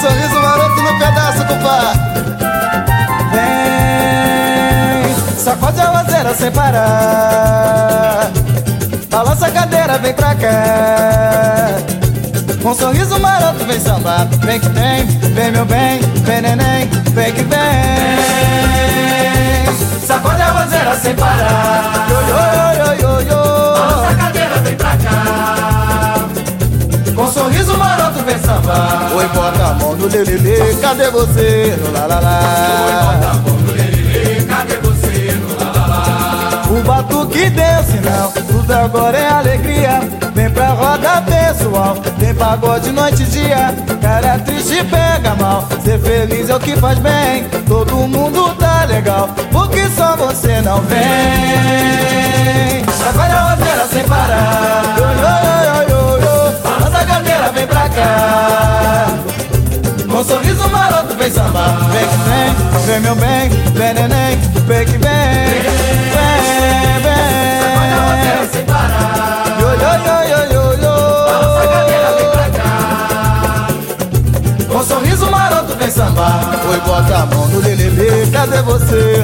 sorriso maroto no pedaço, compadre. Vem, sacode a roseira sem parar. Balança a cadeira, vem pra cá. Com um sorriso maroto, vem sambar. Vem que vem, vem meu bem, vem neném, vem que vem. A lelele, cadê você? No a mão no lelê, cadê você no lalala? O batuque deu sinal, tudo agora é alegria. Vem pra roda pessoal, tem pagode noite e dia. Cara triste pega mal, ser feliz é o que faz bem. Todo mundo tá legal, porque só você não vem. Agora a rodeira sem parar. Sorriso maroto vem sambar Vem que vem, vem meu bem, vem neném Vem que vem, vem, Sacode a roseira vem sem parar. Yo, yo, yo, yo, yo, Balança a cadeira, vem pra cá. Com um sorriso maroto vem sambar Oi, bota a mão no lelele Cadê você?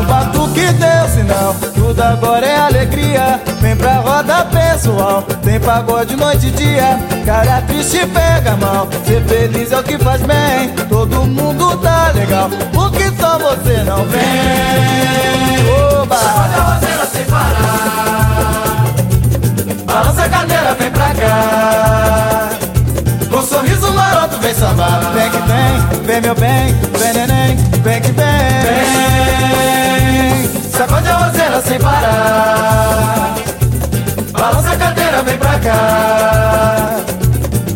O batuque deu sinal, tudo agora é alegria. Vem pra roda pessoal, tem pagode noite e dia. Cara triste pega mal, ser feliz é o que faz bem. Todo mundo tá legal, porque só você não vem. Oba! Sacode a roseira sem parar. Balança a cadeira, vem pra cá. Com um sorriso maroto, vem sambar. Vem que vem, vem meu bem, vem neném, vem que vem. Roseira sem parar. Balança a cadeira, vem pra cá.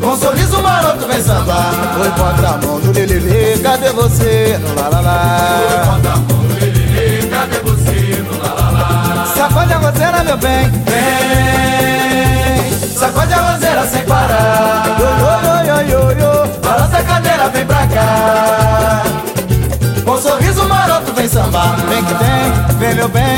Com um sorriso maroto, vem sambar. Oi, bota a mão no lelele, cadê você? No lá lá. Bota a mão no lelê, cadê você no lalala? Sacode a roseira, meu bem, vem. Sacode a roseira sem parar. Yo, yo, yo, yo, yo. Balança a cadeira, vem pra cá. Com um sorriso maroto, vem sambar. Vem que vem, vem meu bem,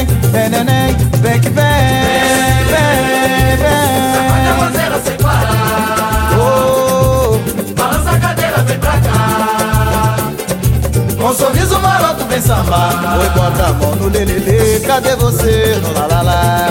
com um sorriso maroto, vem sambar. Oi, bota a mão no lelele, cadê você? No lá